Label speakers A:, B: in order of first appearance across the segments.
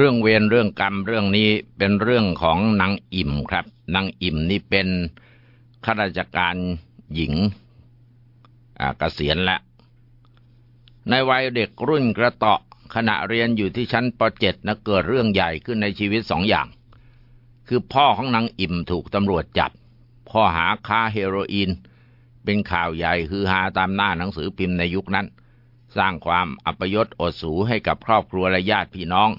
A: เรื่องเวรเรื่องกรรมเรื่องนี้เป็นเรื่องของนางอิ่มครับนางอิ่มนี่เป็นข้าราชการหญิงเกษียณแล้วในวัยเด็กรุ่นกระเตาะขณะเรียนอยู่ที่ชั้นป .7 นะเกิดเรื่องใหญ่ขึ้นในชีวิตสองอย่าง คือพ่อของนางอิ่มถูกตำรวจจับข้อหาค้าเฮโรอีน เป็นข่าวใหญ่คือหาตามหน้าหนังสือพิมพ์ในยุคนั้น สร้างความอัปยศอดสูให้กับครอบครัวและญาติพี่น้อง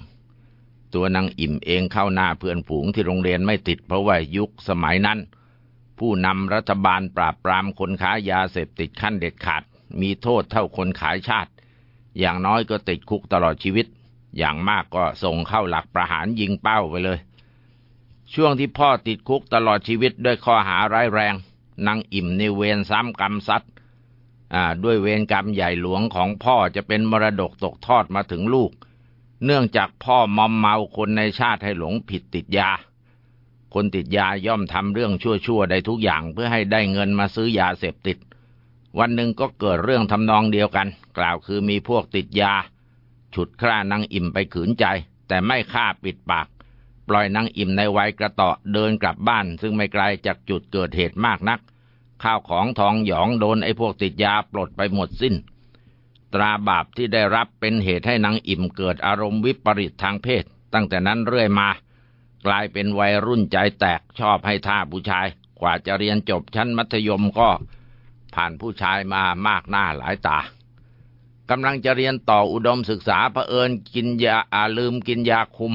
A: ตัวนางอิ่มเองเข้าหน้าเพื่อนฝูงที่โรงเรียนไม่ติดเพราะว่ายุคสมัยนั้น ผู้นำรัฐบาลปราบปรามคนค้ายาเสพติดขั้นเด็ดขาด มีโทษเท่าคนขายชาติ อย่างน้อยก็ติดคุกตลอดชีวิต อย่างมากก็ส่งเข้าหลักประหารยิงเป้าไปเลย ช่วงที่พ่อติดคุกตลอดชีวิตด้วยข้อหาร้ายแรงนางอิ่มในเวรซ้ำกรรมซัดด้วยเวรกรรมใหญ่หลวงของพ่อจะเป็นมรดกตกทอดมาถึงลูก เนื่องจากพ่อมอมเมาคนในชาติให้หลงผิดติดยา คนติดยาย่อมทำเรื่องชั่วๆได้ทุกอย่างเพื่อให้ได้เงินมาซื้อยาเสพติด วันหนึ่งก็เกิดเรื่องทำนองเดียวกัน กล่าวคือมีพวกติดยา ฉุดคร่านางอิ่มไปขืนใจ แต่ไม่ฆ่าปิดปาก ปล่อยนางอิ่มในวัยกระตาะเดินกลับบ้าน ซึ่งไม่ไกลจากจุดเกิดเหตุมากนัก ข้าวของทองหยองโดนไอ้พวกติดยาปลดไปหมดสิ้น ตราบาปที่ได้รับเป็นเหตุให้นางอิ่มเกิดอารมณ์วิปริตทางเพศ ตั้งแต่นั้นเรื่อยมา กลายเป็นวัยรุ่นใจแตกชอบให้ท่าผู้ชาย กว่าจะเรียนจบชั้นมัธยมก็ ผ่านผู้ชายมามากหน้าหลายตากำลังจะเรียนต่ออุดมศึกษาเผอิญกินยาอาลืมกินยาคุม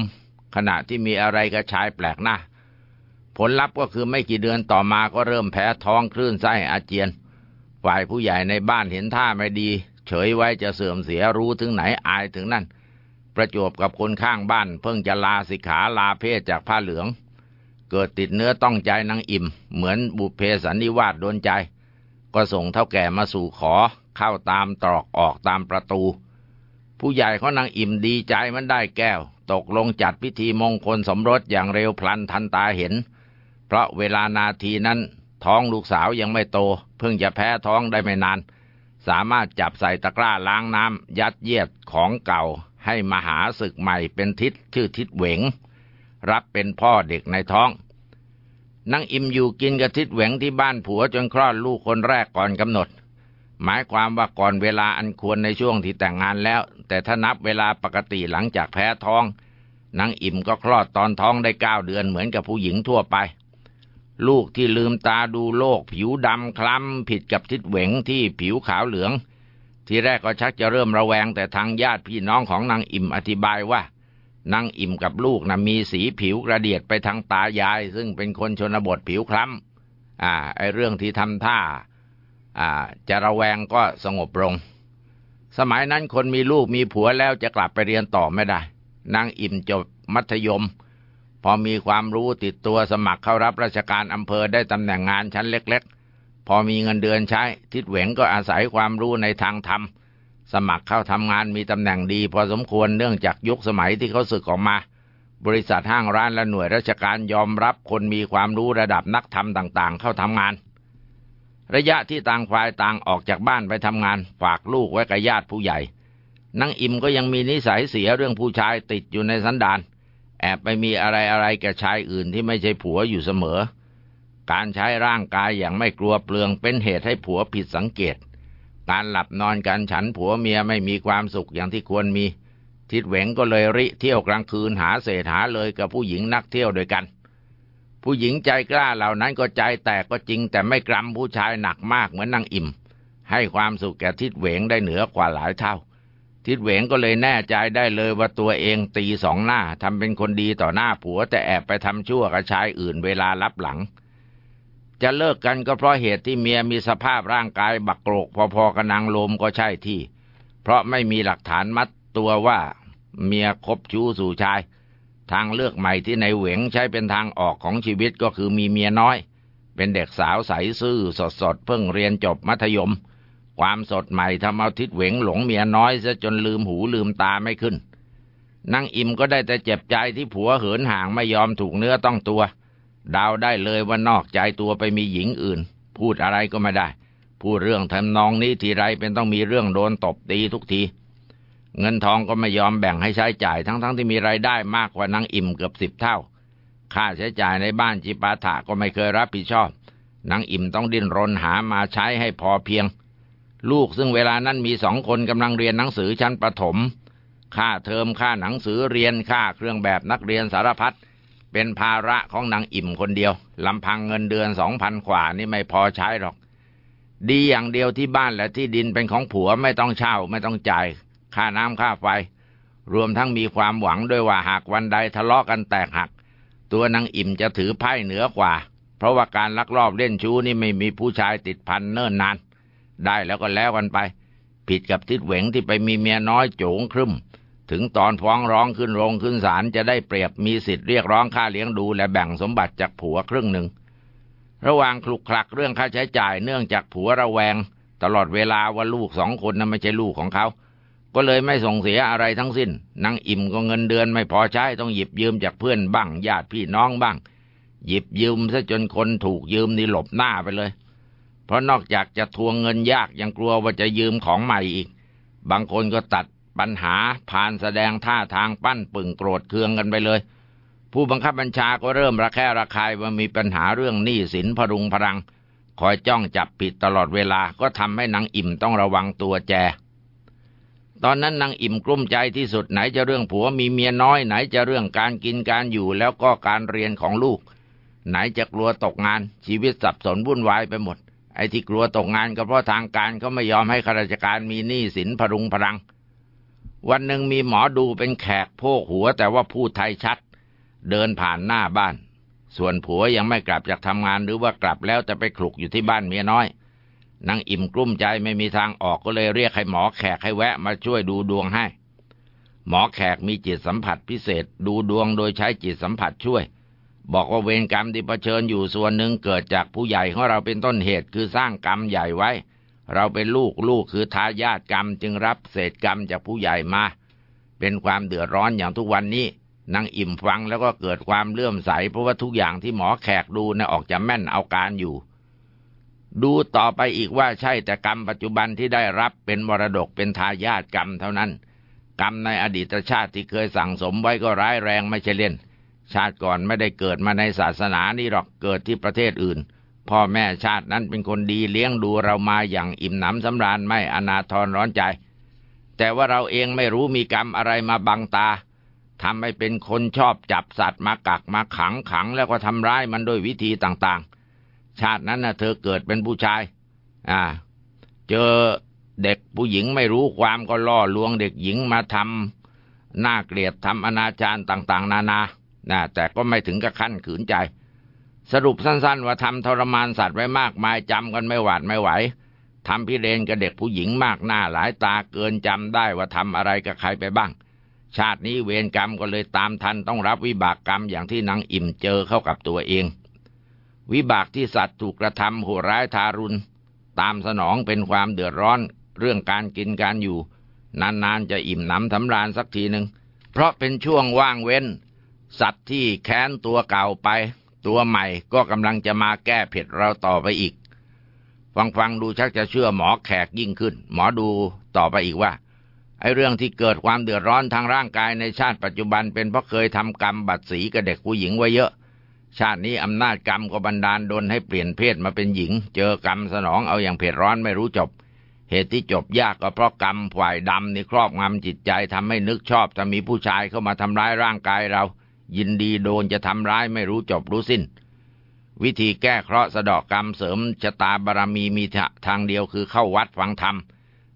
A: ขณะที่มีอะไรกับชายแปลกหน้า ผลลัพธ์ก็คือไม่กี่เดือนต่อมาก็เริ่มแพ้ท้องคลื่นไส้อาเจียน ฝ่ายผู้ใหญ่ในบ้านเห็นท่าไม่ดี เฉยไว้จะเสื่อมเสียรู้ถึงไหนอายถึงนั่น ประจวบกับคนข้างบ้าน เพิ่งจะลาสิกขาลาเพศจากผ้าเหลือง เกิดติดเนื้อต้องใจนางอิ่ม เหมือนบุพเพสันนิวาสโดนใจ ก็ส่งเท่าแก่มาสู่ขอเข้าตามตรอกออกตามประตู ผู้ใหญ่เขานางอิ่มดีใจมันได้แก้ว ตกลงจัดพิธีมงคลสมรสอย่างเร็วพลันทันตาเห็น เพราะเวลานาทีนั้นท้องลูกสาวยังไม่โต เพิ่งจะแพ้ท้องได้ไม่นาน สามารถจับใส่ตะกร้าล้างน้ำยัดเยียดของเก่าให้มหาศึกใหม่เป็นทิศชื่อทิศเหวง รับเป็นพ่อเด็กในท้องนังอิมอยู่กินกับทิศเหวงที่บ้านผัวจนคลอดลูกคนแรกก่อนกำหนด หมายความว่าก่อนเวลาอันควรในช่วงที่แต่งงานแล้ว แต่ถ้านับเวลาปกติหลังจากแพ้ท้องนางอิ่มก็คลอดตอนท้องได้เก้าเดือนเหมือนกับผู้หญิงทั่วไป ลูกที่ลืมตาดูโลก ผิวดำคล้ำผิดกับทิดเหวงที่ผิวขาวเหลือง ทีแรกก็ชักจะเริ่มระแวงแต่ทางญาติพี่น้องของนางอิ่มอธิบายว่านางอิ่มกับลูกนะมีสีผิวกระเดียดไปทางตายาย ซึ่งเป็นคนชนบทผิวคล้ำอ่า ไอเรื่องที่ทำท่า อ่า จะระแวงก็สงบลง สมัยนั้นคนมีลูกมีผัวแล้วจะกลับไปเรียนต่อไม่ได้ นางอิ่มจบมัธยม พอมีความรู้ติดตัวสมัครเข้ารับราชการอำเภอได้ตำแหน่งงานชั้นเล็ก ๆ พอมีเงินเดือนใช้ ทิดเหวงก็อาศัยความรู้ในทางธรรม สมัครเข้าทำงานมีตำแหน่งดี พอสมควรเนื่องจากยุคสมัยที่เขาศึกออกมา บริษัทห้างร้านและหน่วยราชการยอมรับคนมีความรู้ระดับนักธรรมต่าง ๆ เข้าทำงาน ระยะที่ต่างฝ่ายต่างออกจากบ้านไปทำงาน ฝากลูกไว้กับญาติผู้ใหญ่นางอิ่มก็ยังมีนิสัยเสียเรื่องผู้ชายติดอยู่ในสันดาน แอบไปมีอะไรอะไรกับชายอื่นที่ไม่ใช่ผัวอยู่เสมอ การใช้ร่างกายอย่างไม่กลัวเปลืองเป็นเหตุให้ผัวผิดสังเกต การหลับนอนกันฉันผัวเมียไม่มีความสุขอย่างที่ควรมี ทิดเหวงก็เลยริเที่ยวกลางคืนหาเศษหาเลยกับผู้หญิงนักเที่ยวด้วยกัน ผู้หญิงใจกล้าเหล่านั้นก็ใจแตกก็จริง แต่ไม่กรำผู้ชายหนักมากเหมือนนางอิ่ม ให้ความสุขแก่ทิดเหวงได้เหนือกว่าหลายเท่า ทิดเหวงก็เลยแน่ใจได้เลยว่าตัวเองตีสองหน้าทำเป็นคนดีต่อหน้าผัว แต่แอบไปทำชั่วกับชายอื่นเวลารับหลัง จะเลิกกันก็เพราะเหตุที่เมียมีสภาพร่างกายบักโกรกพอๆกับนางลมก็ใช่ที่ เพราะไม่มีหลักฐานมัดตัวว่าเมียคบชู้สู่ชาย ทางเลือกใหม่ที่ในเหวงใช้เป็นทางออกของชีวิตก็คือมีเมียน้อย เป็นเด็กสาวใสซื่อสดสดเพิ่งเรียนจบมัธยม ความสดใหม่ทำเอาทิดเหวงหลงเมียน้อยซะจนลืมหูลืมตาไม่ขึ้นนางอิ่มก็ได้แต่เจ็บใจที่ผัวเหินห่างไม่ยอมถูกเนื้อต้องตัว ดาวได้เลยว่านอกใจตัวไปมีหญิงอื่น พูดอะไรก็ไม่ได้ พูดเรื่องทำนองนี้ทีไรเป็นต้องมีเรื่องโดนตบตีทุกที เงินทองก็ไม่ยอมแบ่งให้ใช้จ่ายทั้งๆทที่มีไรายได้มากกว่านางอิ่มเกือบสิบเท่า ค่าใช้จ่ายในบ้านจิปาถะก็ไม่เคยรับผิดชอบนางอิ่มต้องดิ้นรนหามาใช้ให้พอเพียง ลูกซึ่งเวลานั้นมีสองคนกำลังเรียนหนังสือชั้นประถม ค่าเทอมค่าหนังสือเรียนค่าเครื่องแบบนักเรียนสารพัดเป็นภาระของนางอิ่มคนเดียวลำพังเงินเดือนสองพันกว่านี่ไม่พอใช้หรอก ดีอย่างเดียวที่บ้านและที่ดินเป็นของผัวไม่ต้องเช่าไม่ต้องจ่าย ค่าน้ำค่าไฟ รวมทั้งมีความหวังด้วยว่าหากวันใดทะเลาะกันแตกหัก ตัวนางอิ่มจะถือไพ่เหนือกว่า เพราะว่าการลักลอบเล่นชู้นี่ไม่มีผู้ชายติดพันเนิ่นนาน ได้แล้วก็แล้วกันไป ผิดกับทิดเหวงที่ไปมีเมียน้อยโจงครึมถึงตอนฟ้องร้องขึ้นโรงขึ้นศาลจะได้เปรียบมีสิทธิ์เรียกร้องค่าเลี้ยงดูและแบ่งสมบัติจากผัวครึ่งหนึ่ง ระหว่างคลุกคลักเรื่องค่าใช้จ่ายเนื่องจากผัวระแวง ตลอดเวลาว่าลูกสองคนนั้นไม่ใช่ลูกของเขา ก็เลยไม่ส่งเสียอะไรทั้งสิ้นนางอิ่มก็เงินเดือนไม่พอใช้ต้องหยิบยืมจากเพื่อนบ้างญาติพี่น้องบ้าง หยิบยืมซะจนคนถูกยืมนี่หลบหน้าไปเลย เพราะนอกจากจะทวงเงินยากยังกลัวว่าจะยืมของใหม่อีก บางคนก็ตัดปัญหาผ่านแสดงท่าทางปั้นปึ่งโกรธเคืองกันไปเลย ผู้บังคับบัญชาก็เริ่มระแคะระคายว่ามีปัญหาเรื่องหนี้สินพรุงพรัง คอยจ้องจับผิดตลอดเวลาก็ทำให้นางอิ่มต้องระวังตัวแจ ตอนนั้นนางอิ่มกลุ้มใจที่สุดไหนจะเรื่องผัวมีเมียน้อยไหนจะเรื่องการกินการอยู่แล้วก็การเรียนของลูก ไหนจะกลัวตกงานชีวิตสับสนวุ่นวายไปหมด ไอ้ที่กลัวตกงานก็เพราะทางการเขาไม่ยอมให้ข้าราชการมีหนี้สินพรุงพรัง วันหนึ่งมีหมอดูเป็นแขกโพกหัว แต่ว่าพูดไทยชัด เดินผ่านหน้าบ้าน ส่วนผัวยังไม่กลับจากทำงานหรือว่ากลับแล้วจะไปคลุกอยู่ที่บ้านเมียน้อยนางอิ่มกลุ้มใจไม่มีทางออกก็เลยเรียกให้หมอแขกให้แวะมาช่วยดูดวงให้ หมอแขกมีจิตสัมผัสพิเศษดูดวงโดยใช้จิตสัมผัสช่วย บอกว่าเวรกรรมที่เผชิญอยู่ส่วนหนึ่งเกิดจากผู้ใหญ่ของเราเป็นต้นเหตุคือสร้างกรรมใหญ่ไว้ เราเป็นลูกลูกคือทายาทกรรมจึงรับเศษกรรมจากผู้ใหญ่มา เป็นความเดือดร้อนอย่างทุกวันนี้นางอิ่มฟังแล้วก็เกิดความเลื่อมใส เพราะว่าทุกอย่างที่หมอแขกดูนะ่ออกจะแม่นเอาการอยู่ ดูต่อไปอีกว่าใช่แต่กรรมปัจจุบันที่ได้รับเป็นมรดกเป็นทายาทกรรมเท่านั้น กรรมในอดีตชาติที่เคยสั่งสมไว้ก็ร้ายแรงไม่ใช่เล่น ชาติก่อนไม่ได้เกิดมาในศาสนานี่หรอกเกิดที่ประเทศอื่น พ่อแม่ชาตินั้นเป็นคนดีเลี้ยงดูเรามาอย่างอิ่มหนำสำราญไม่อนาทรร้อนใจ แต่ว่าเราเองไม่รู้มีกรรมอะไรมาบังตาทำให้เป็นคนชอบจับสัตว์มากักมาขังขังแล้วก็ทำร้ายมันด้วยวิธีต่างๆ ชาตินั้นนะเธอเกิดเป็นผู้ชาย อ่า เจอเด็กผู้หญิงไม่รู้ความก็ล่อลวงเด็กหญิงมาทำน้าเกลียดทำอนาจารต่างๆ นานา นะแต่ก็ไม่ถึงกับขั้นขืนใจ สรุปสั้น ๆ ว่าทำทรมานสัตว์ไว้มากมายจำกันไม่หวาดไม่ไหวทำพิเรนกับเด็กผู้หญิงมากหน้าหลายตาเกินจำได้ว่าทำอะไรกับใครไปบ้าง ชาตินี้เวรกรรมก็เลยตามทันต้องรับวิบากกรรมอย่างที่นางอิ่มเจอเข้ากับตัวเอง วิบากที่สัตว์ถูกกระทำโหดร้ายทารุณ ตามสนองเป็นความเดือดร้อน เรื่องการกินการอยู่ นานๆจะอิ่มหนำทำรานสักทีหนึ่งเพราะเป็นช่วงว่างเว้น สัตว์ที่แค้นตัวเก่าไป ตัวใหม่ก็กำลังจะมาแก้เผ็ดเราต่อไปอีก ฟังฟังดูชักจะเชื่อหมอแขกยิ่งขึ้น หมอดูต่อไปอีกว่า ไอ้เรื่องที่เกิดความเดือดร้อนทางร่างกายในชาติปัจจุบันเป็นเพราะเคยทำกรรมบัตรสีกับเด็กผู้หญิงไว้เยอะ ชาตินี้อำนาจกรรมก็บันดาลดนให้เปลี่ยนเพศมาเป็นหญิง เจอกรรมสนองเอาอย่างเผ็ดร้อนไม่รู้จบเหตุที่จบยากก็เพราะกรรมฝ่ายดำนี่ครอบงำจิตใจทำให้นึกชอบถ้ามีผู้ชายเข้ามาทำร้ายร่างกายเรา ยินดีโดนจะทำร้ายไม่รู้จบรู้สิ้น วิธีแก้เคราะห์สะดอกกรรมเสริมชะตาบารมีมีทางเดียวคือเข้าวัดฟังธรรม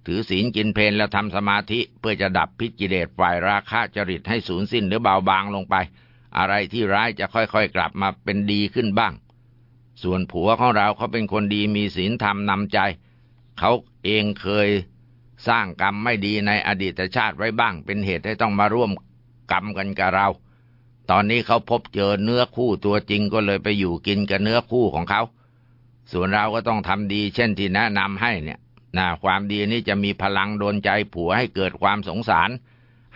A: ถือศีลกินเพลนแล้วทำสมาธิเพื่อจะดับพิจิเรตฝ่ายราคะจริตให้สูญสิ้นหรือเบาบางลงไป อะไรที่ร้ายจะค่อยๆกลับมาเป็นดีขึ้นบ้าง ส่วนผัวของเราเขาเป็นคนดีมีศีลธรรมนำใจ เขาเองเคยสร้างกรรมไม่ดีในอดีตชาติไว้บ้าง เป็นเหตุให้ต้องมาร่วมกรรมกันกับเรา ตอนนี้เขาพบเจอเนื้อคู่ตัวจริงก็เลยไปอยู่กินกับเนื้อคู่ของเขา ส่วนเราก็ต้องทำดี เช่นที่แนะนำให้เนี่ยนะความดีนี้จะมีพลังโดนใจผัวให้เกิดความสงสาร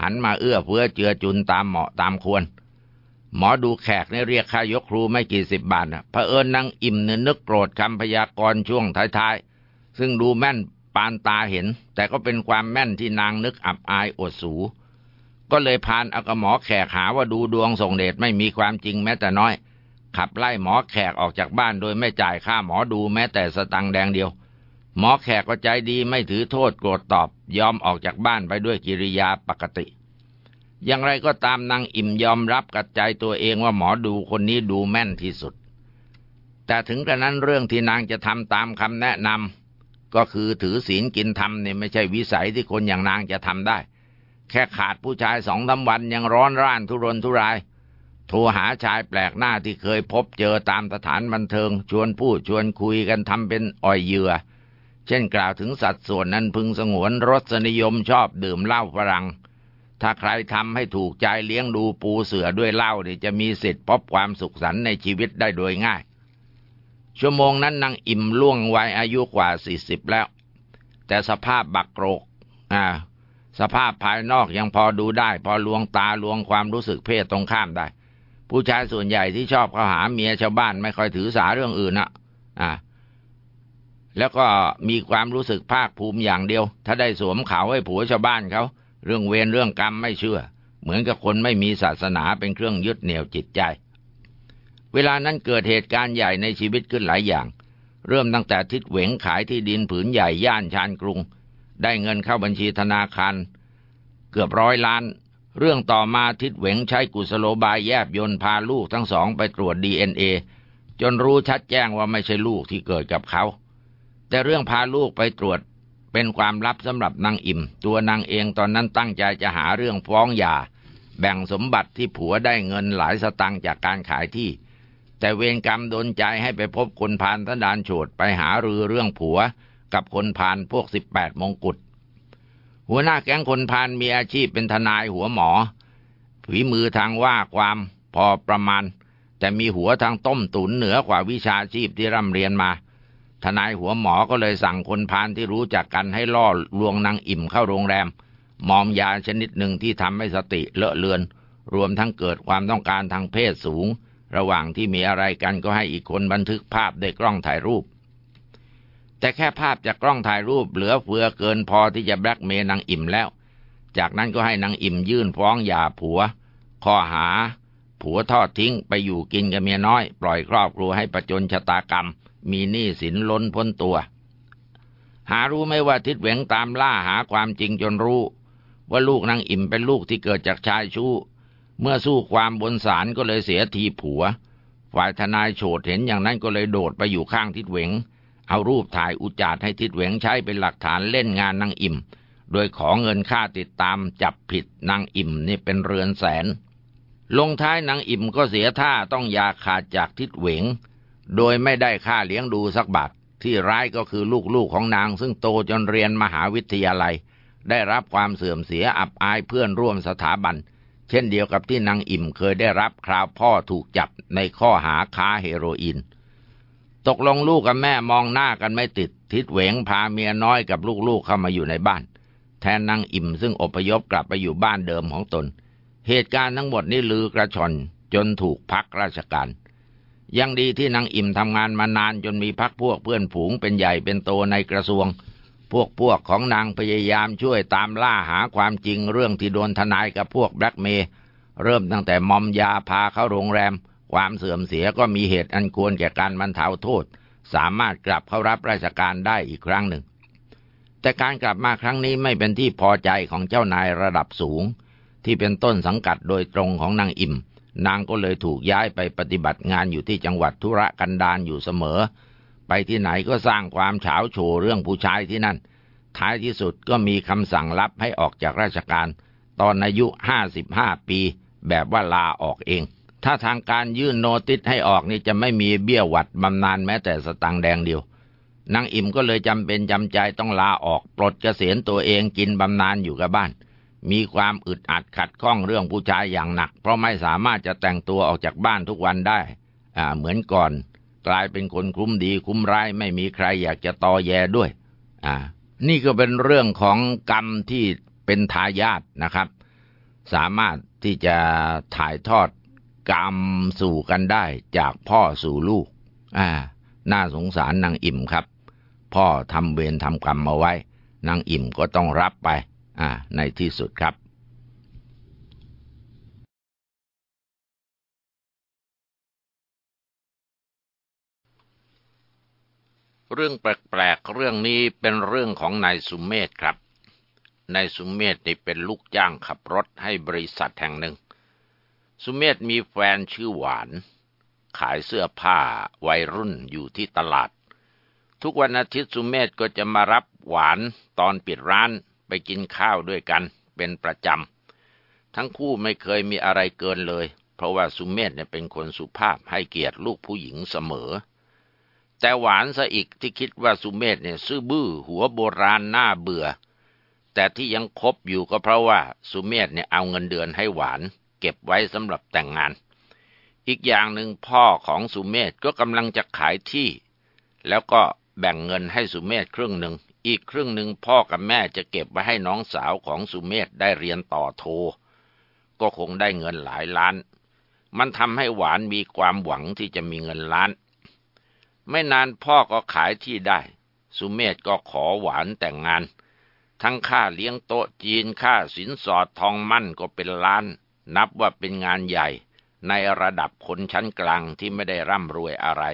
A: หันมาเอื้อเฟื้อเจือจุนตามเหมาะตามควร หมอดูแขกเนี่ยเรียกค่ายกครูไม่กี่สิบบาทนะเผอิญนางอิ่มเนี่ยนึกโกรธคำพยากรณ์ช่วงท้ายๆ ซึ่งดูแม่นปานตาเห็น แต่ก็เป็นความแม่นที่นางนึกอับอายอดสู ก็เลยพานเอากระหมอแขกหาว่าดูดวงส่งเดชไม่มีความจริงแม้แต่น้อย ขับไล่หมอแขกออกจากบ้านโดยไม่จ่ายค่าหมอดูแม้แต่สตังแดงเดียว หมอแขกก็ใจดีไม่ถือโทษโกรธตอบยอมออกจากบ้านไปด้วยกิริยาปกติ อย่างไรก็ตามนางอิ่มยอมรับกับใจตัวเองว่าหมอดูคนนี้ดูแม่นที่สุด แต่ถึงกระนั้นเรื่องที่นางจะทำตามคำแนะนำก็คือถือศีลกินธรรมเนี่ยไม่ใช่วิสัยที่คนอย่างนางจะทำได้ ค่ขาดผู้ชายสองสาวันยังร้อนร่านทุรนทุราย โทรหาชายแปลกหน้าที่เคยพบเจอตามสถานบันเทิง ชวนพูดชวนคุยกันทำเป็นอ่อยเหยื่อ เช่นกล่าวถึงสัดส่วนนั้นพึงสงวนรสนิยมชอบดื่มเหล้าฝรั่งถ้าใครทำให้ถูกใจเลี้ยงดูปูเสือด้วยเหล้านี่จะมีสิทธิ์พบความสุขสันต์ในชีวิตได้โดยง่าย ชั่วโมงนั้นนางอิ่มล่วงวัยอายุกว่าสี่สิบแล้ว แต่สภาพบักโกรกอ่า สภาพภายนอกยังพอดูได้ พอลวงตาลวงความรู้สึกเพศตรงข้ามได้ ผู้ชายส่วนใหญ่ที่ชอบเข้าหาเมียชาวบ้านไม่ค่อยถือสาเรื่องอื่นนะอ่าแล้วก็มีความรู้สึกภาคภูมิอย่างเดียว ถ้าได้สวมเขาให้ผัวชาวบ้านเขา เรื่องเวรเรื่องกรรมไม่เชื่อ เหมือนกับคนไม่มีศาสนาเป็นเครื่องยึดเหนี่ยวจิตใจ เวลานั้นเกิดเหตุการณ์ใหญ่ในชีวิตขึ้นหลายอย่าง เริ่มตั้งแต่ทิศเหวงขายที่ดินผืนใหญ่ย่านชานกรุง ได้เงินเข้าบัญชีธนาคาร เกือบร้อยล้าน เรื่องต่อมาทิศเหวงใช้กุศโลบายแยบยนพาลูกทั้งสองไปตรวจดีเอ็นเอจนรู้ชัดแจ้งว่าไม่ใช่ลูกที่เกิดกับเขา แต่เรื่องพาลูกไปตรวจเป็นความลับสำหรับนางอิ่ม ตัวนางเองตอนนั้นตั้งใจจะหาเรื่องฟ้องหย่า แบ่งสมบัติที่ผัวได้เงินหลายสตังค์จากการขายที่ แต่เวรกรรมโดนใจให้ไปพบคนพานทดานโฉดไปหารือเรื่องผัว กับคนพานพวกสิบแปดมงกุฎหัวหน้าแก๊งคนพานมีอาชีพเป็นทนายหัวหมอผีมือทางว่าความพอประมาณ แต่มีหัวทางต้มตุ๋นเหนือกว่าวิชาชีพที่ร่ำเรียนมา ทนายหัวหมอก็เลยสั่งคนพานที่รู้จักกันให้ล่อลวงนางอิ่มเข้าโรงแรม มอมยาชนิดหนึ่งที่ทำให้สติเลอะเลือน รวมทั้งเกิดความต้องการทางเพศสูง ระหว่างที่มีอะไรกันก็ให้อีกคนบันทึกภาพด้วยกล้องถ่ายรูป แต่แค่ภาพจากกล้องถ่ายรูปเหลือเฟือเกินพอที่จะแบล็กเมย์นางอิ่มแล้ว จากนั้นก็ให้นางอิ่มยื่นฟ้องหย่าผัว ข้อหา ผัวทอดทิ้งไปอยู่กินกับเมียน้อย ปล่อยครอบครัวให้ประจนชะตากรรม มีหนี้สินล้นพ้นตัว หารู้ไหมว่าทิดเหวงตามล่าหาความจริงจนรู้ ว่าลูกนางอิ่มเป็นลูกที่เกิดจากชายชู้ เมื่อสู้ความบนศาลก็เลยเสียทีผัว ฝ่ายทนายโฉดเห็นอย่างนั้นก็เลยโดดไปอยู่ข้างทิดเหวง เอารูปถ่ายอุจจารให้ทิดเหวงใช้เป็นหลักฐานเล่นงานนางอิ่ม โดยขอเงินค่าติดตามจับผิดนางอิ่มนี่เป็นเรือนแสน ลงท้ายนางอิ่มก็เสียท่าต้องยาขาดจากทิดเหวง โดยไม่ได้ค่าเลี้ยงดูสักบาทที่ร้ายก็คือลูกๆของนางซึ่งโตจนเรียนมหาวิทยาลัย ได้รับความเสื่อมเสียอับอายเพื่อนร่วมสถาบัน เช่นเดียวกับที่นางอิ่มเคยได้รับคราวพ่อถูกจับในข้อหาค้าเฮโรอีน ตกลงลูกกับแม่มองหน้ากันไม่ติด ทิดเหวงพาเมียน้อยกับลูกๆเข้ามาอยู่ในบ้าน แทนนางอิ่มซึ่งอพยพกลับไปอยู่บ้านเดิมของตน เหตุการณ์ทั้งหมดนี้ลือกระชอนจนถูกพักราชการ ยังดีที่นางอิ่มทำงานมานานจนมีพักพวกเพื่อนฝูงเป็นใหญ่เป็นโตในกระทรวง พวกพวกของนางพยายามช่วยตามล่าหาความจริงเรื่องที่โดนทนายกับพวกแบล็กเมย์เริ่มตั้งแต่มอมยาพาเข้าโรงแรม ความเสื่อมเสียก็มีเหตุอันควรแก่การบรรเทาโทษ สามารถกลับเข้ารับราชการได้อีกครั้งหนึ่ง แต่การกลับมาครั้งนี้ไม่เป็นที่พอใจของเจ้านายระดับสูง ที่เป็นต้นสังกัดโดยตรงของนางอิ่ม นางก็เลยถูกย้ายไปปฏิบัติงานอยู่ที่จังหวัดธุระกันดารอยู่เสมอ ไปที่ไหนก็สร้างความเฉาโฉเรื่องผู้ชายที่นั่น ท้ายที่สุดก็มีคำสั่งลับให้ออกจากราชการ ตอนอายุห้าสิบห้าปี แบบว่าลาออกเอง ถ้าทางการยื่นโนติสให้ออกนี่จะไม่มีเบี้ยหวัดบำนาญแม้แต่สตังแดงเดียวนางอิ่มก็เลยจำเป็นจำใจต้องลาออกปลดเกษียณตัวเองกินบำนาญอยู่กับบ้าน มีความอึดอัดขัดข้องเรื่องผู้ชายอย่างหนัก เพราะไม่สามารถจะแต่งตัวออกจากบ้านทุกวันได้ อ่าเหมือนก่อน กลายเป็นคนคุ้มดีคุ้มร้ายไม่มีใครอยากจะตอแยด้วย อ่า นี่ก็เป็นเรื่องของกรรมที่เป็นทายาทนะครับ สามารถที่จะถ่ายทอด กรรมสู่กันได้จากพ่อสู่ลูก อ่า น่าสงสารนางอิ่มครับ พ่อทำเวรทำกรรมมาไว้ นางอิ่มก็ต้องรับไป อ่า ในที่สุดครับ เรื่องแปลกๆ เรื่องนี้เป็นเรื่องของนายสุมเมธครับ นายสุมเมธนี่เป็นลูกจ้างขับรถให้บริษัทแห่งหนึ่ง สุมเมธมีแฟนชื่อหวาน ขายเสื้อผ้าวัยรุ่นอยู่ที่ตลาด ทุกวันอาทิตย์สุมเมธก็จะมารับหวานตอนปิดร้านไปกินข้าวด้วยกันเป็นประจำ ทั้งคู่ไม่เคยมีอะไรเกินเลย เพราะว่าสุมเมธเนี่ยเป็นคนสุภาพให้เกียรติลูกผู้หญิงเสมอ แต่หวานซะอีกที่คิดว่าสุมเมธเนี่ยซื่อบื้อหัวโบราณหน้าเบื่อ แต่ที่ยังคบอยู่ก็เพราะว่าสุมเมธเนี่ยเอาเงินเดือนให้หวาน เก็บไว้สำหรับแต่งงาน อีกอย่างหนึ่งพ่อของสุเมธก็กำลังจะขายที่ แล้วก็แบ่งเงินให้สุเมธครึ่งหนึ่ง อีกครึ่งหนึ่งพ่อกับแม่จะเก็บไว้ให้น้องสาวของสุเมธได้เรียนต่อโท ก็คงได้เงินหลายล้าน มันทำให้หวานมีความหวังที่จะมีเงินล้าน ไม่นานพ่อก็ขายที่ได้ สุเมธก็ขอหวานแต่งงานทั้งค่าเลี้ยงโต๊ะจีนค่าสินสอดทองมั่นก็เป็นล้าน นับว่าเป็นงานใหญ่ในระดับคนชั้นกลางที่ไม่ได้ร่ำรวยอะไร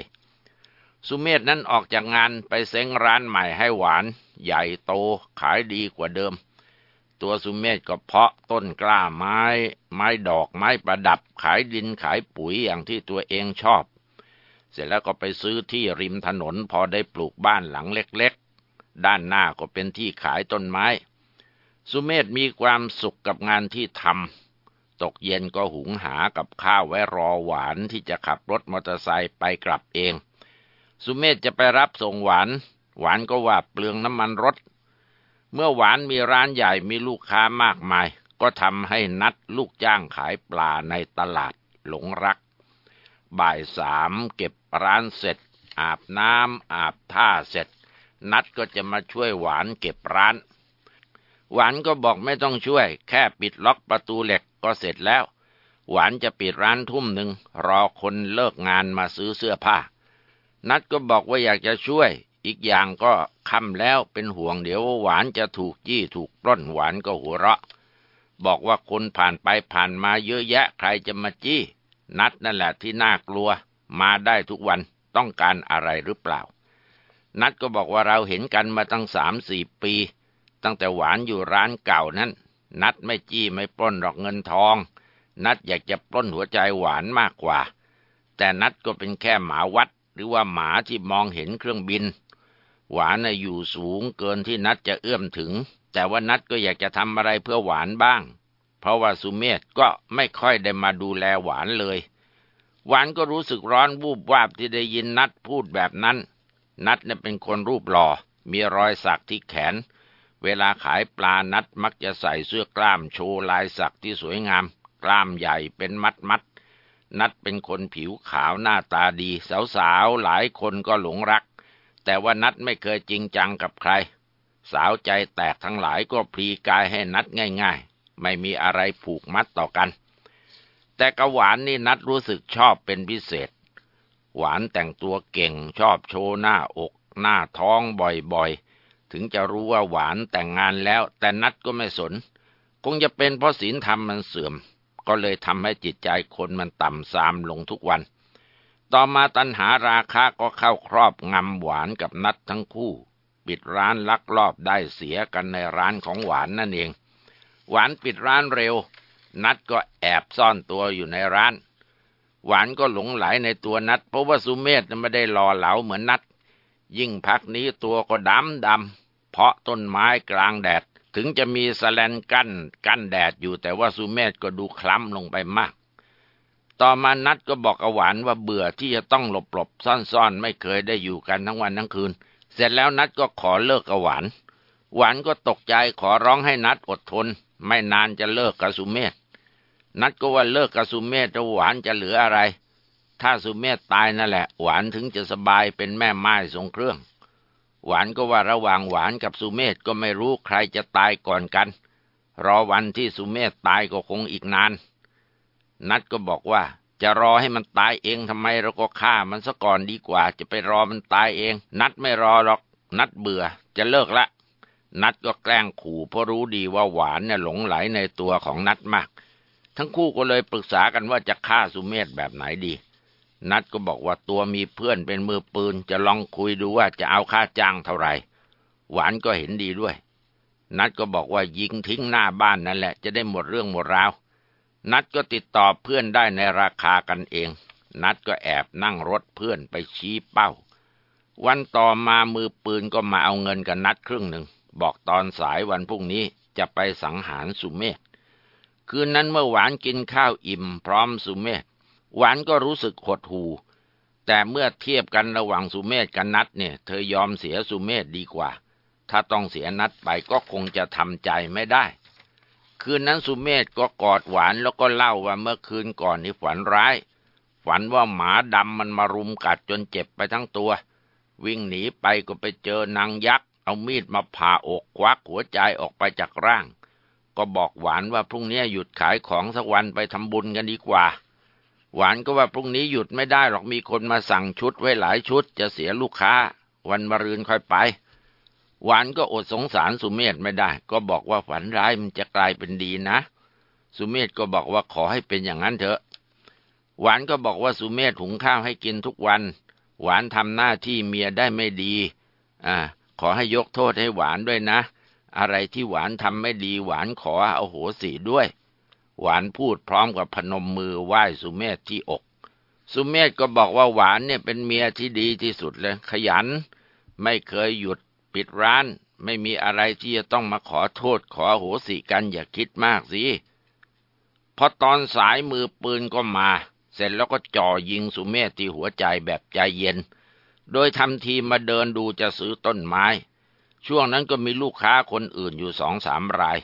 A: สุเมธนั้นออกจากงานไปเซ้งร้านใหม่ให้หวาน ใหญ่โตขายดีกว่าเดิม ตัวสุเมธก็เพาะต้นกล้าไม้ ไม้ดอกไม้ประดับ ขายดินขายปุ๋ยอย่างที่ตัวเองชอบ เสร็จแล้วก็ไปซื้อที่ริมถนนพอได้ปลูกบ้านหลังเล็กๆ ด้านหน้าก็เป็นที่ขายต้นไม้ สุเมธมีความสุขกับงานที่ทำ ตกเย็นก็หุงหากับข้าวไว้รอหวานที่จะขับรถมอเตอร์ไซค์ไปกลับเอง สุเมธจะไปรับส่งหวาน หวานก็ว่าเปลืองน้ำมันรถ เมื่อหวานมีร้านใหญ่มีลูกค้ามากมาย ก็ทำให้นัดลูกจ้างขายปลาในตลาดหลงรัก บ่ายสามเก็บร้านเสร็จ อาบน้ำอาบท่าเสร็จ นัดก็จะมาช่วยหวานเก็บร้าน หวานก็บอกไม่ต้องช่วย แค่ปิดล็อกประตูเหล็ก ก็เสร็จแล้ว หวานจะปิดร้านทุ่มหนึ่งรอคนเลิกงานมาซื้อเสื้อผ้า นัดก็บอกว่าอยากจะช่วย อีกอย่างก็ค่ำแล้วเป็นห่วงเดี๋ยวหวานจะถูกจี้ถูกปล้นหวานก็หัวเราะ บอกว่าคนผ่านไปผ่านมาเยอะแยะใครจะมาจี้ นัดนั่นแหละที่น่ากลัว มาได้ทุกวันต้องการอะไรหรือเปล่า นัดก็บอกว่าเราเห็นกันมาตั้งสามสี่ปี ตั้งแต่หวานอยู่ร้านเก่านั้น นัดไม่จี้ไม่ปล้นหรอกเงินทอง นัดอยากจะปล้นหัวใจหวานมากกว่า แต่นัดก็เป็นแค่หมาวัด หรือว่าหมาที่มองเห็นเครื่องบิน หวานน่ะอยู่สูงเกินที่นัดจะเอื้อมถึง แต่ว่านัดก็อยากจะทำอะไรเพื่อหวานบ้าง เพราะว่าสุเมธก็ไม่ค่อยได้มาดูแลหวานเลย หวานก็รู้สึกร้อนวูบวาบที่ได้ยินนัดพูดแบบนั้น นัดเนี่ยเป็นคนรูปหล่อมีรอยสักที่แขน เวลาขายปลานัดมักจะใส่เสื้อกล้ามโชว์ลายสักที่สวยงาม กล้ามใหญ่เป็นมัดมัด นัดเป็นคนผิวขาวหน้าตาดี สาวๆหลายคนก็หลงรัก แต่ว่านัดไม่เคยจริงจังกับใคร สาวใจแตกทั้งหลายก็พลีกายให้นัดง่าย ๆ ไม่มีอะไรผูกมัดต่อกัน แต่กระหวานนี่นัดรู้สึกชอบเป็นพิเศษ หวานแต่งตัวเก่งชอบโชว์หน้าอก หน้าท้องบ่อยๆ ถึงจะรู้ว่าหวานแต่งงานแล้ว แต่นัดก็ไม่สน คงจะเป็นเพราะศีลธรรมมันเสื่อม ก็เลยทำให้จิตใจคนมันต่ำทรามลงทุกวัน ต่อมาตัณหาราคะก็เข้าครอบงำหวานกับนัดทั้งคู่ ปิดร้านลักลอบได้เสียกันในร้านของหวานนั่นเอง หวานปิดร้านเร็ว นัดก็แอบซ่อนตัวอยู่ในร้าน หวานก็หลงไหลในตัวนัดเพราะว่าสุเมธไม่ได้หล่อเหลาเหมือนนัดยิ่งพักนี้ตัวก็ดำดำ เพราะต้นไม้กลางแดด ถึงจะมีสแลนกั้นกั้นแดดอยู่แต่ว่าสุเมธก็ดูคล้ำลงไปมาก ต่อมานัดก็บอกกับหวานว่าเบื่อที่จะต้องหลบหลบซ่อนซ่อนไม่เคยได้อยู่กันทั้งวันทั้งคืน เสร็จแล้วนัดก็ขอเลิกกับหวาน หวานก็ตกใจขอร้องให้นัดอดทน ไม่นานจะเลิกกับสุเมธนัดก็ว่าเลิกกับสุเมธแล้วหวานจะเหลืออะไร ถ้าสุเมธตายนั่นแหละ หวานถึงจะสบายเป็นแม่ไม้ทรงเครื่อง หวานก็ว่าระหว่างหวานกับสุเมธก็ไม่รู้ใครจะตายก่อนกัน รอวันที่สุเมธตายก็คงอีกนาน นัดก็บอกว่า จะรอให้มันตายเองทำไมเราก็ฆ่ามันซะก่อนดีกว่า จะไปรอมันตายเอง นัดไม่รอหรอก นัดเบื่อ จะเลิกละ นัดก็แกล้งขู่เพราะรู้ดีว่าหวานเนี่ยหลงไหลในตัวของนัดมาก ทั้งคู่ก็เลยปรึกษากันว่าจะฆ่าสุเมธแบบไหนดี นัดก็บอกว่าตัวมีเพื่อนเป็นมือปืน จะลองคุยดูว่าจะเอาค่าจ้างเท่าไหร่ หวานก็เห็นดีด้วย นัดก็บอกว่ายิงทิ้งหน้าบ้านนั่นแหละ จะได้หมดเรื่องหมดราว นัดก็ติดต่อเพื่อนได้ในราคากันเอง นัดก็แอบนั่งรถเพื่อนไปชี้เป้า วันต่อมามือปืนก็มาเอาเงินกันนัดครึ่งหนึ่ง บอกตอนสายวันพรุ่งนี้จะไปสังหารสุเมธคืนนั้นเมื่อหวานกินข้าวอิ่มพร้อมสุเมธ หวานก็รู้สึกหดหูแต่เมื่อเทียบกันระหว่างสุเมธกับนัดเนี่ย เธอยอมเสียสุเมธดีกว่า ถ้าต้องเสียนัดไปก็คงจะทำใจไม่ได้ คืนนั้นสุเมธก็กอดหวานแล้วก็เล่าว่าเมื่อคืนก่อนนี่ฝันร้าย ฝันว่าหมาดำมันมารุมกัดจนเจ็บไปทั้งตัว วิ่งหนีไปก็ไปเจอนางยักษ์ เอามีดมาผ่าอกควักหัวใจออกไปจากร่าง ก็บอกหวานว่าพรุ่งนี้หยุดขายของสักวันไปทำบุญกันดีกว่า หวานก็ว่าพรุ่งนี้หยุดไม่ได้หรอกมีคนมาสั่งชุดไว้หลายชุดจะเสียลูกค้า วันมะรืนค่อยไป หวานก็อดสงสารสุเมธไม่ได้ ก็บอกว่าฝันร้ายมันจะกลายเป็นดีนะ สุเมธก็บอกว่าขอให้เป็นอย่างนั้นเถอะ หวานก็บอกว่าสุเมธหุงข้าวให้กินทุกวัน หวานทำหน้าที่เมียได้ไม่ดี อ่า ขอให้ยกโทษให้หวานด้วยนะ อะไรที่หวานทำไม่ดีหวานขอเอาโหสีด้วย หวานพูดพร้อมกับพนมมือไหว้สุเมธที่อก สุเมธก็บอกว่าหวานเนี่ยเป็นเมียที่ดีที่สุดเลย ขยัน ไม่เคยหยุดปิดร้าน ไม่มีอะไรที่จะต้องมาขอโทษขอโหสิกันอย่าคิดมากสิพอตอนสายมือปืนก็มา เสร็จแล้วก็จ่อยิงสุเมธที่หัวใจแบบใจเย็น โดยทำทีมาเดินดูจะซื้อต้นไม้ ช่วงนั้นก็มีลูกค้าคนอื่นอยู่สองสามราย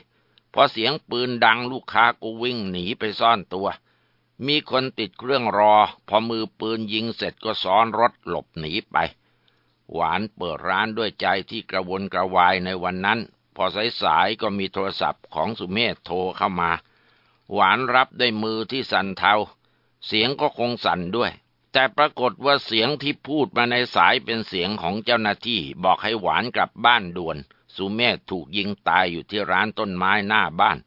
A: พอเสียงปืนดังลูกค้าก็วิ่งหนีไปซ่อนตัว มีคนติดเครื่องรอ พอมือปืนยิงเสร็จก็ซ้อนรถหลบหนีไป หวานเปิดร้านด้วยใจที่กระวนกระวายในวันนั้น พอสายๆก็มีโทรศัพท์ของสุเมธโทรเข้ามา หวานรับด้วยมือที่สั่นเทา เสียงก็คงสั่นด้วย แต่ปรากฏว่าเสียงที่พูดมาในสายเป็นเสียงของเจ้าหน้าที่บอกให้หวานกลับบ้านด่วน สุเมธถูกยิงตายอยู่ที่ร้านต้นไม้หน้าบ้าน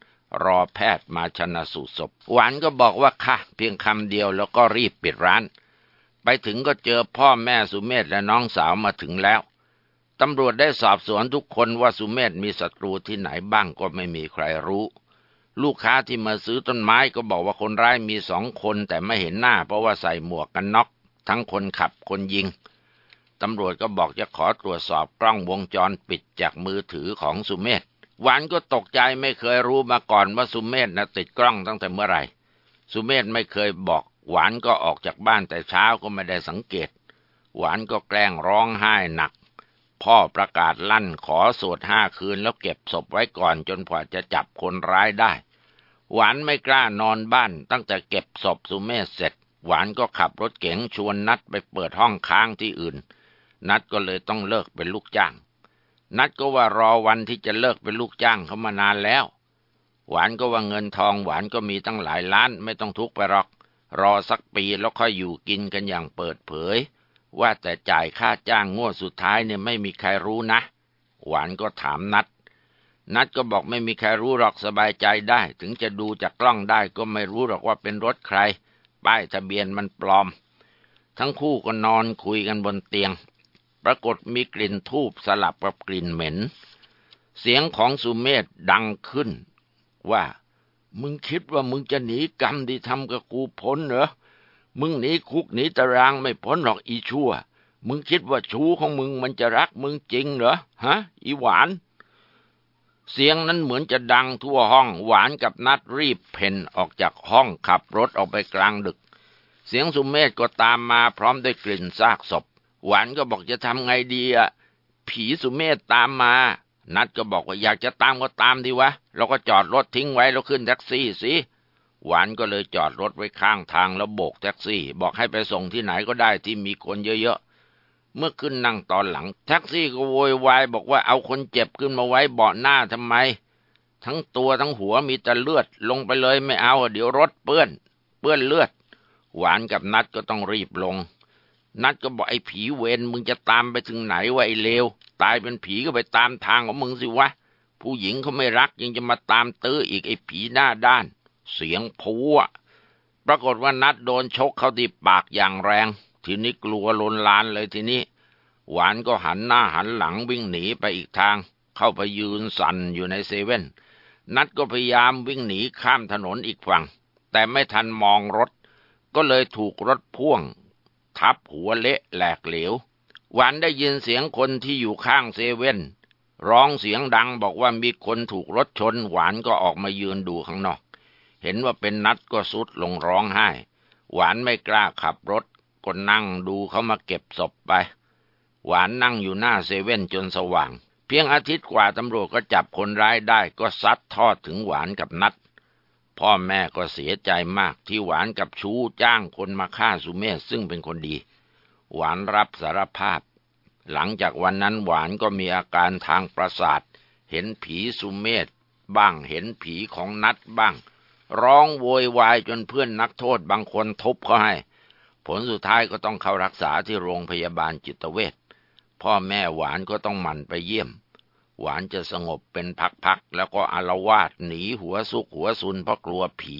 A: รอแพทย์มาชนะสูตรศพ หวานก็บอกว่าค่ะ เพียงคำเดียวแล้วก็รีบปิดร้าน ไปถึงก็เจอพ่อแม่สุเมธและน้องสาวมาถึงแล้วตำรวจได้สอบสวนทุกคนว่าสุเมธมีศัตรูที่ไหนบ้างก็ไม่มีใครรู้ ลูกค้าที่มาซื้อต้นไม้ก็บอกว่าคนร้ายมีสองคนแต่ไม่เห็นหน้าเพราะว่าใส่หมวกกันน็อกทั้งคนขับคนยิง ตำรวจก็บอกจะขอตรวจสอบกล้องวงจรปิดจากมือถือของสุเมธหวานก็ตกใจไม่เคยรู้มาก่อนว่าสุเมธนะติดกล้องตั้งแต่เมื่อไหร่ สุเมธไม่เคยบอก หวานก็ออกจากบ้านแต่เช้าก็ไม่ได้สังเกต หวานก็แกล้งร้องไห้หนัก พ่อประกาศลั่นขอสวดห้าคืนแล้วเก็บศพไว้ก่อนจนกว่าจะจับคนร้ายได้ หวานไม่กล้านอนบ้านตั้งแต่เก็บศพสุเมศเสร็จ หวานก็ขับรถเก๋งชวนนัดไปเปิดห้องค้างที่อื่น นัดก็เลยต้องเลิกเป็นลูกจ้าง นัดก็ว่ารอวันที่จะเลิกเป็นลูกจ้างเขามานานแล้ว หวานก็ว่าเงินทองหวานก็มีตั้งหลายล้านไม่ต้องทุกข์ไปหรอก รอสักปีแล้วค่อยอยู่กินกันอย่างเปิดเผย ว่าแต่จ่ายค่าจ้างงวดสุดท้ายเนี่ยไม่มีใครรู้นะ หวานก็ถามนัด นัดก็บอกไม่มีใครรู้หรอกสบายใจได้ ถึงจะดูจากกล้องได้ก็ไม่รู้หรอกว่าเป็นรถใคร ป้ายทะเบียนมันปลอมทั้งคู่ก็นอนคุยกันบนเตียง ปรากฏมีกลิ่นทูบสลับกับกลิ่นเหม็น เสียงของสุเมธดังขึ้น ว่า มึงคิดว่ามึงจะหนีกรรมที่ทำกับกูพ้นเหรอ มึงหนีคุกหนีตารางไม่พ้นหรอกอีชั่ว มึงคิดว่าชูของมึงมันจะรักมึงจริงเหรอ ฮะ อีหวาน เสียงนั้นเหมือนจะดังทั่วห้อง หวานกับนัดรีบเพ่นออกจากห้องขับรถออกไปกลางดึก เสียงสุมเมธก็ตามมาพร้อมด้วยกลิ่นซากศพ หวานก็บอกจะทำไงดีอะ ผีสุเมธตามมา นัดก็บอกว่าอยากจะตามก็ตามดีวะ เราก็จอดรถทิ้งไว้แล้วขึ้นแท็กซี่สิหวานก็เลยจอดรถไว้ข้างทางแล้วโบกแท็กซี่ บอกให้ไปส่งที่ไหนก็ได้ที่มีคนเยอะๆ เมื่อขึ้นนั่งตอนหลัง แท็กซี่ก็โวยวายบอกว่าเอาคนเจ็บขึ้นมาไว้เบาะหน้าทำไม ทั้งตัวทั้งหัวมีแต่เลือดลงไปเลยไม่เอาเดี๋ยวรถเปื้อน เปื้อนเลือด หวานกับนัดก็ต้องรีบลง นัดก็บอกไอ้ผีเวรมึงจะตามไปถึงไหนวะไอ้เลวตายเป็นผีก็ไปตามทางของมึงสิวะ ผู้หญิงเขาไม่รักยังจะมาตามตื้ออีกไอ้ผีหน้าด้าน เสียงพูอะปรากฏว่านัดโดนชกเข้าที่ปากอย่างแรง ทีนี้กลัวลนลานเลยทีนี้ หวานก็หันหน้าหันหลังวิ่งหนีไปอีกทาง เข้าไปยืนสั่นอยู่ในเซเว่นนัดก็พยายามวิ่งหนีข้ามถนนอีกฝั่ง แต่ไม่ทันมองรถ ก็เลยถูกรถพ่วง ทับหัวเละแหลกเหลว หวานได้ยินเสียงคนที่อยู่ข้างเซเว่น ร้องเสียงดังบอกว่ามีคนถูกรถชน หวานก็ออกมายืนดูข้างนอก เห็นว่าเป็นนัดก็สุดลงร้องไห้ หวานไม่กล้าขับรถก็นั่งดูเขามาเก็บศพไป หวานนั่งอยู่หน้าเซเว่นจนสว่าง เพียงอาทิตย์กว่าตำรวจก็จับคนร้ายได้ก็ซัดทอดถึงหวานกับนัด พ่อแม่ก็เสียใจมากที่หวานกับชูจ้างคนมาฆ่าสุเมธซึ่งเป็นคนดี หวานรับสารภาพ หลังจากวันนั้นหวานก็มีอาการทางประสาท เห็นผีสุเมธบ้างเห็นผีของนัดบ้าง ร้องโวยวายจนเพื่อนนักโทษบางคนทุบเขาให้ ผลสุดท้ายก็ต้องเข้ารักษาที่โรงพยาบาลจิตเวชพ่อแม่หวานก็ต้องหมั่นไปเยี่ยม หวานจะสงบเป็นพักๆแล้วก็อารวาสหนีหัวซุกหัวซุนเพราะกลัวผี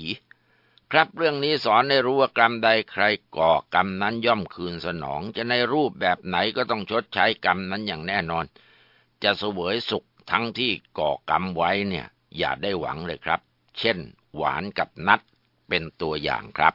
A: ครับเรื่องนี้สอนให้รู้ว่ากรรมใดใครก่อกรรมนั้นย่อมคืนสนอง จะในรูปแบบไหนก็ต้องชดใช้กรรมนั้นอย่างแน่นอน จะเสวยสุขทั้งที่ก่อกรรมไว้เนี่ย อย่าได้หวังเลยครับ เช่น หวานกับนัดเป็นตัวอย่างครับ